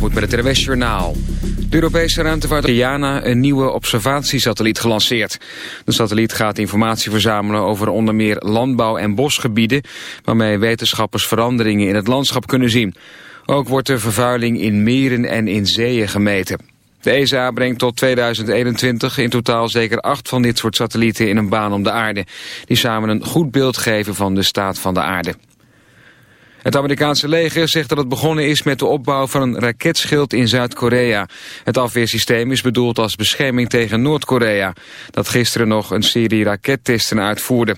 moet met het RWS Journaal. De Europese ruimtevaart Diana een nieuwe observatiesatelliet gelanceerd. De satelliet gaat informatie verzamelen over onder meer landbouw- en bosgebieden... waarmee wetenschappers veranderingen in het landschap kunnen zien. Ook wordt de vervuiling in meren en in zeeën gemeten. De ESA brengt tot 2021 in totaal zeker acht van dit soort satellieten in een baan om de aarde. Die samen een goed beeld geven van de staat van de aarde. Het Amerikaanse leger zegt dat het begonnen is met de opbouw van een raketschild in Zuid-Korea. Het afweersysteem is bedoeld als bescherming tegen Noord-Korea, dat gisteren nog een serie rakettesten uitvoerde.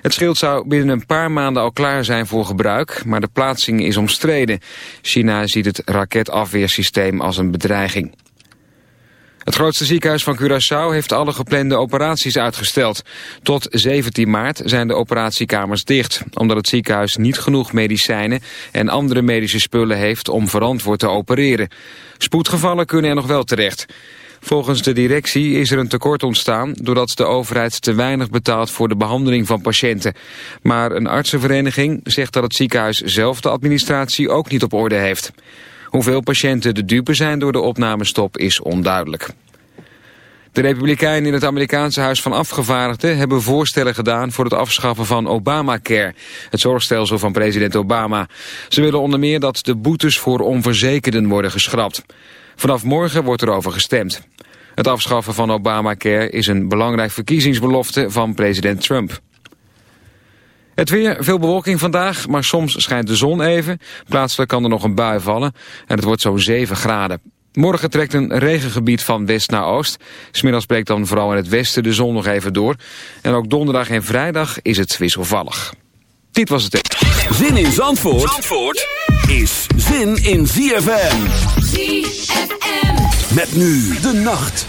Het schild zou binnen een paar maanden al klaar zijn voor gebruik, maar de plaatsing is omstreden. China ziet het raketafweersysteem als een bedreiging. Het grootste ziekenhuis van Curaçao heeft alle geplande operaties uitgesteld. Tot 17 maart zijn de operatiekamers dicht, omdat het ziekenhuis niet genoeg medicijnen en andere medische spullen heeft om verantwoord te opereren. Spoedgevallen kunnen er nog wel terecht. Volgens de directie is er een tekort ontstaan doordat de overheid te weinig betaalt voor de behandeling van patiënten. Maar een artsenvereniging zegt dat het ziekenhuis zelf de administratie ook niet op orde heeft. Hoeveel patiënten de dupe zijn door de opnamestop is onduidelijk. De Republikeinen in het Amerikaanse Huis van Afgevaardigden hebben voorstellen gedaan voor het afschaffen van Obamacare, het zorgstelsel van president Obama. Ze willen onder meer dat de boetes voor onverzekerden worden geschrapt. Vanaf morgen wordt er over gestemd. Het afschaffen van Obamacare is een belangrijk verkiezingsbelofte van president Trump. Het weer, veel bewolking vandaag, maar soms schijnt de zon even. Plaatselijk kan er nog een bui vallen en het wordt zo'n 7 graden. Morgen trekt een regengebied van west naar oost. Smiddags breekt dan vooral in het westen de zon nog even door. En ook donderdag en vrijdag is het wisselvallig. Dit was het. Zin in Zandvoort, Zandvoort is zin in ZFM. ZFM. Met nu de nacht.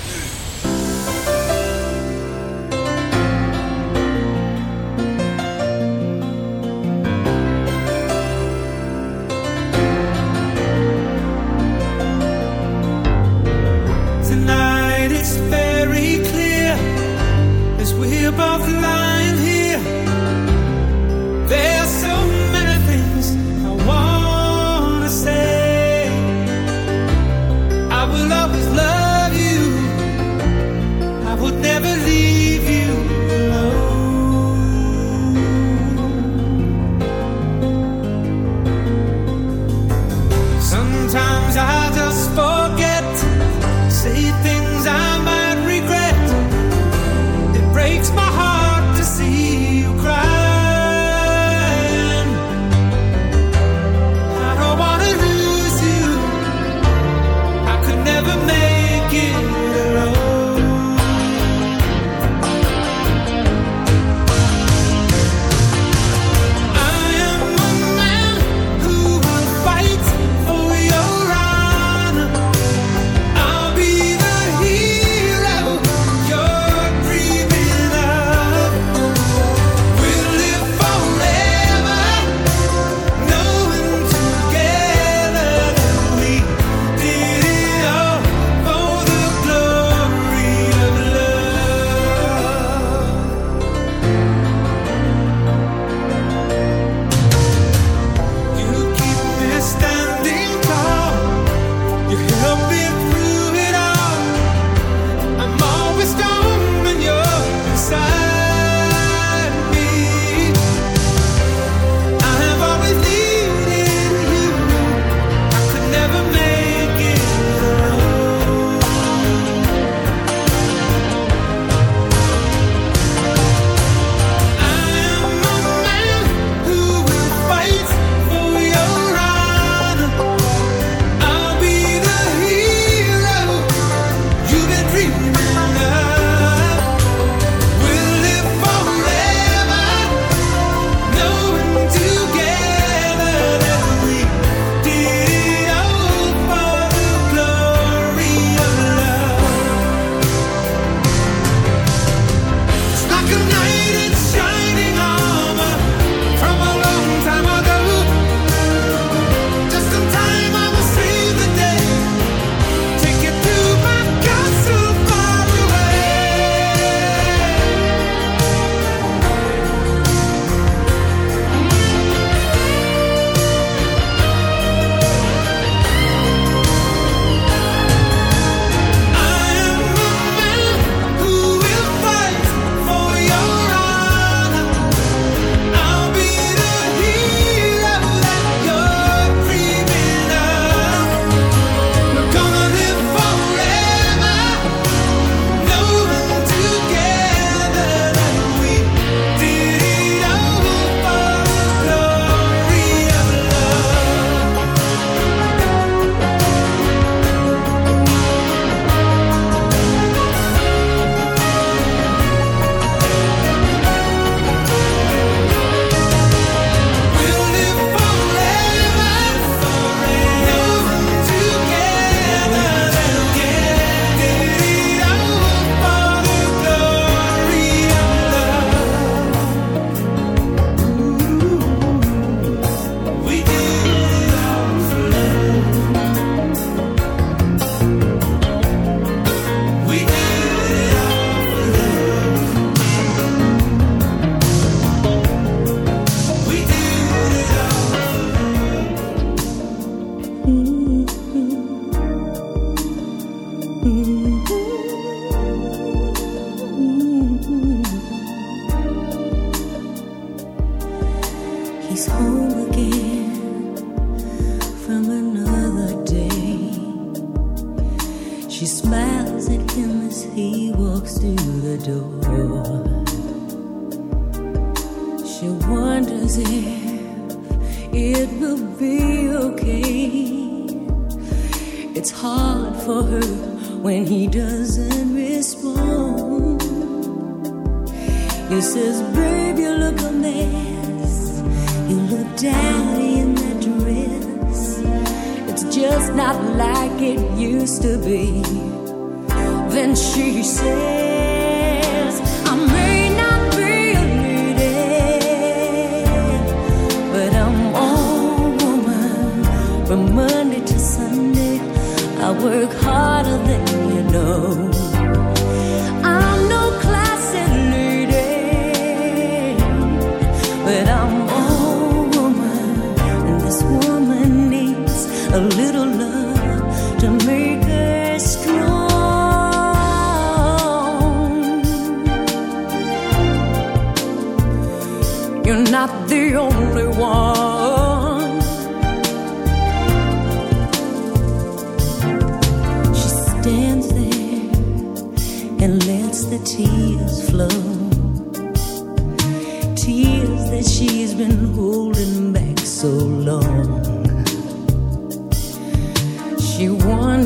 a little love to make us strong. You're not the only one. She stands there and lets the tears flow tears that she's been holding back so long.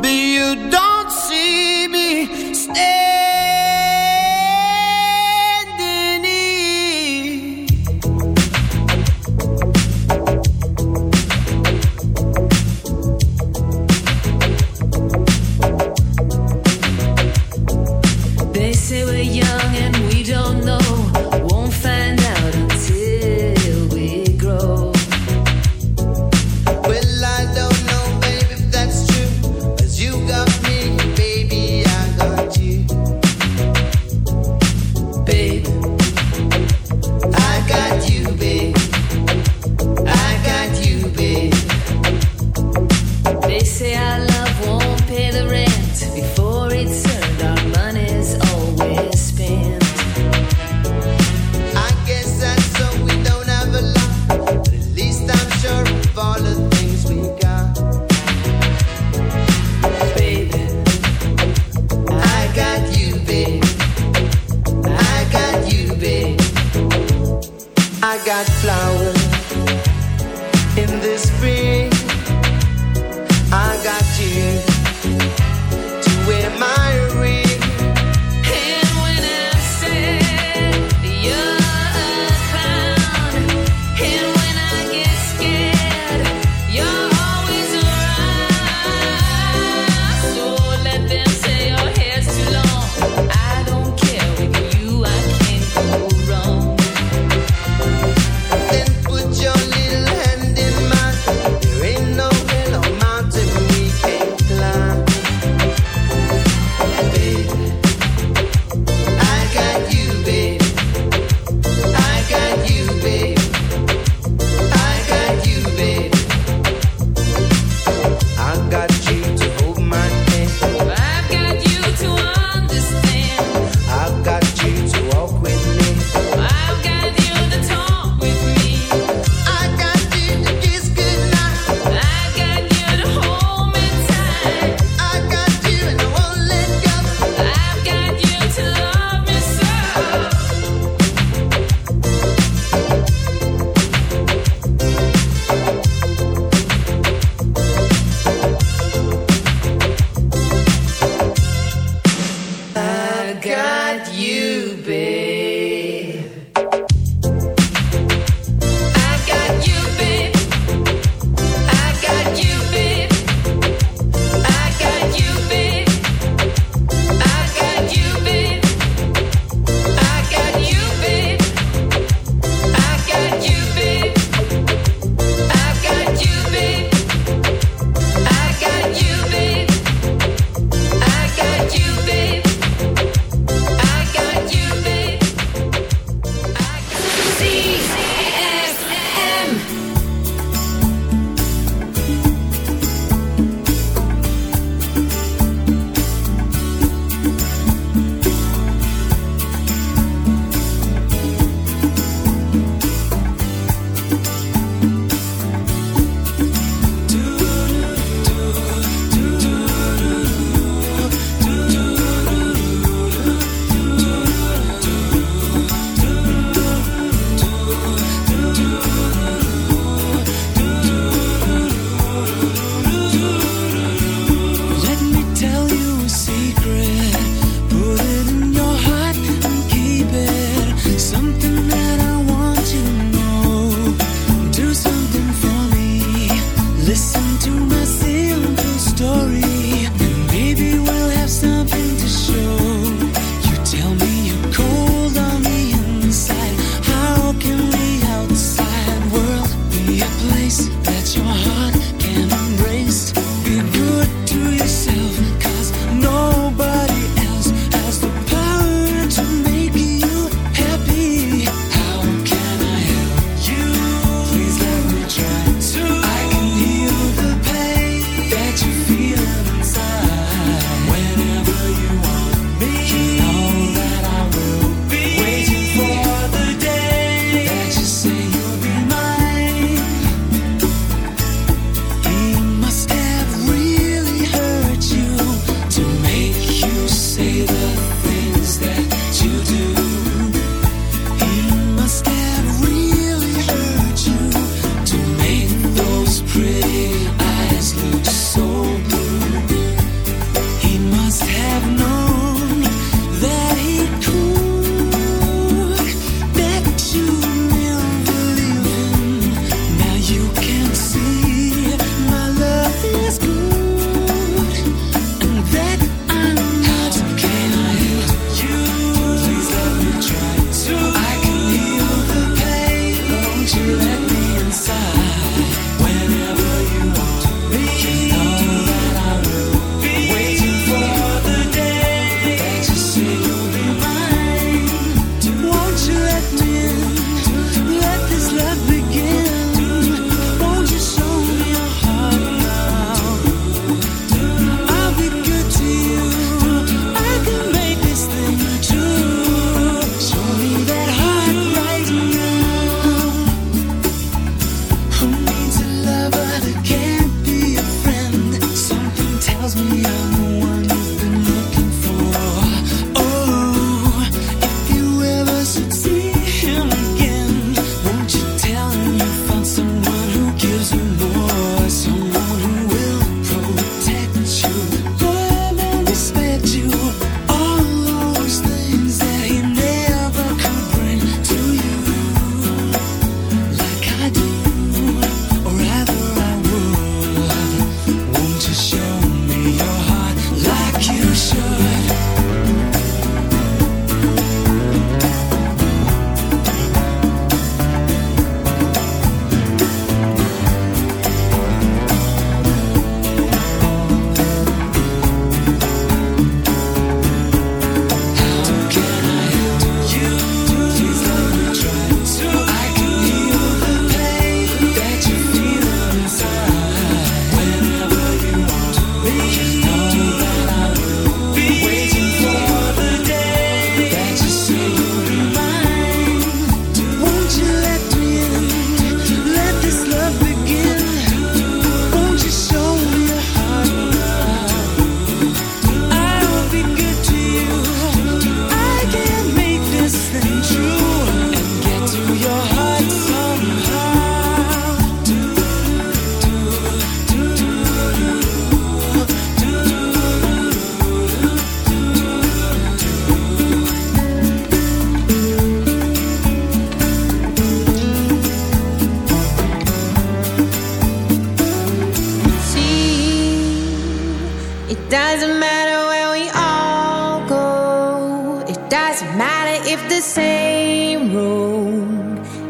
but you don't see me stay.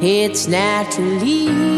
Yeah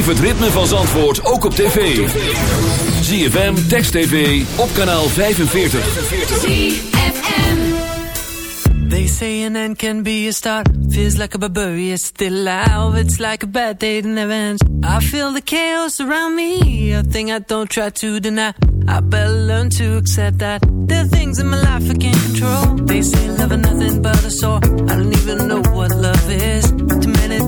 Beleef het ritme van Zandvoort ook op tv. ZFM, Text TV, op kanaal 45. They say an end can be a start. Feels like a barbarian still alive. It's like a bad day that never ends. I feel the chaos around me. A thing I don't try to deny. I better learn to accept that. There are things in my life I can't control. They say love is nothing but a sore. I don't even know what love is.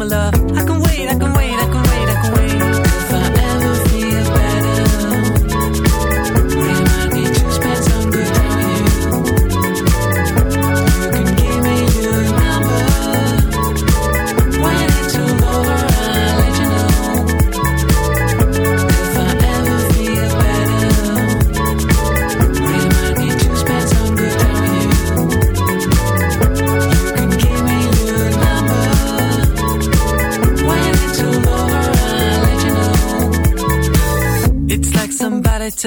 My love. I can wait, I can wait, I can wait,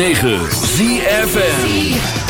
106.9 ZFN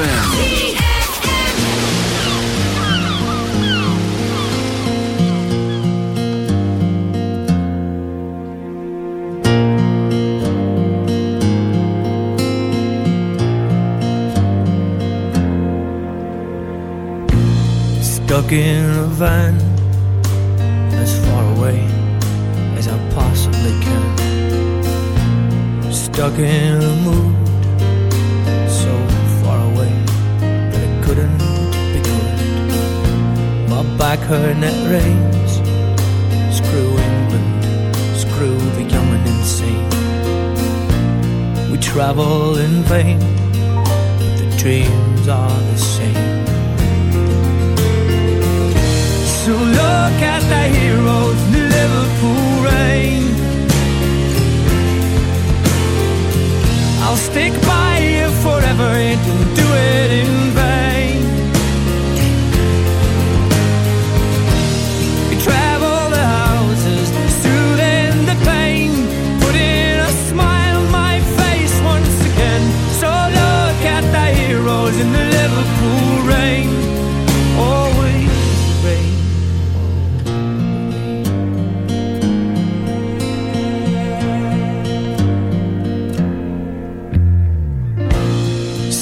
ZFM. Stuck in a van as far away as I possibly can. Stuck in a mood Back hurt and it. Screw England, screw the young and insane. We travel in vain, but the dreams are the same. So look at the heroes in the Liverpool rain. I'll stick by you forever and do it in vain.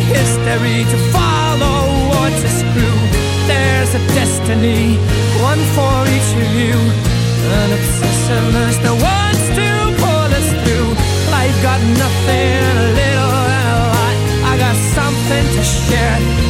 history to follow or to screw. There's a destiny, one for each of you. An obsession is the wants to pull us through. Life got nothing, a little and a lot. I got something to share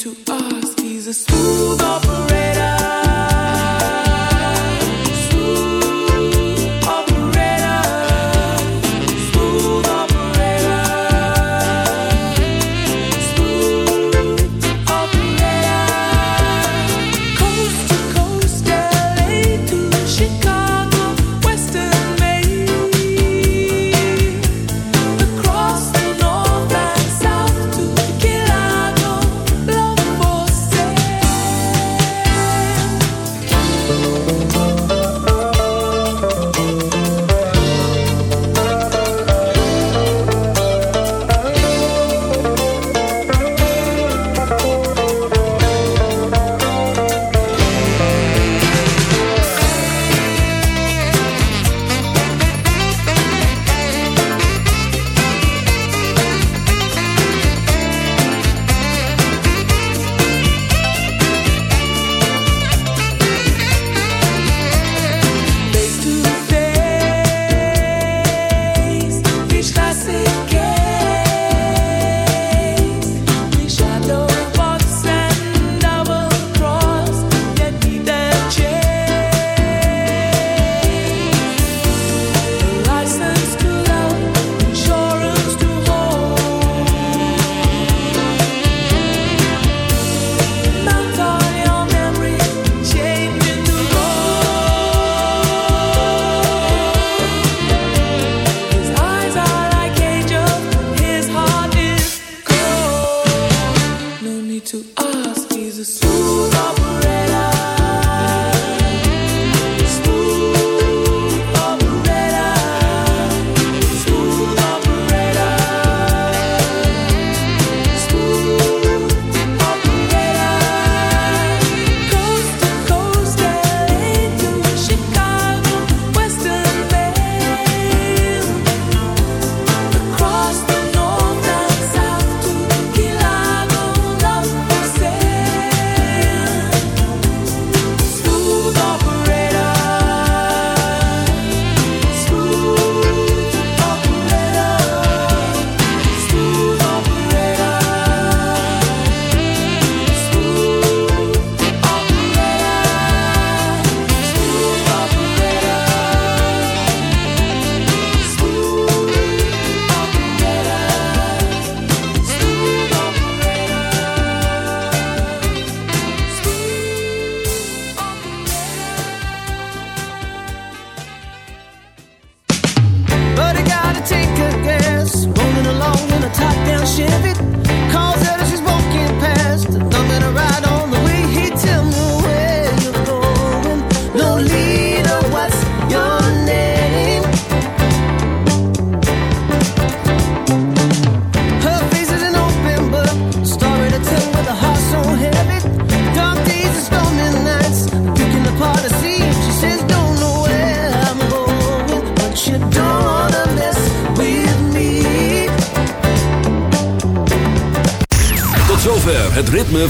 to us. He's a smooth operator.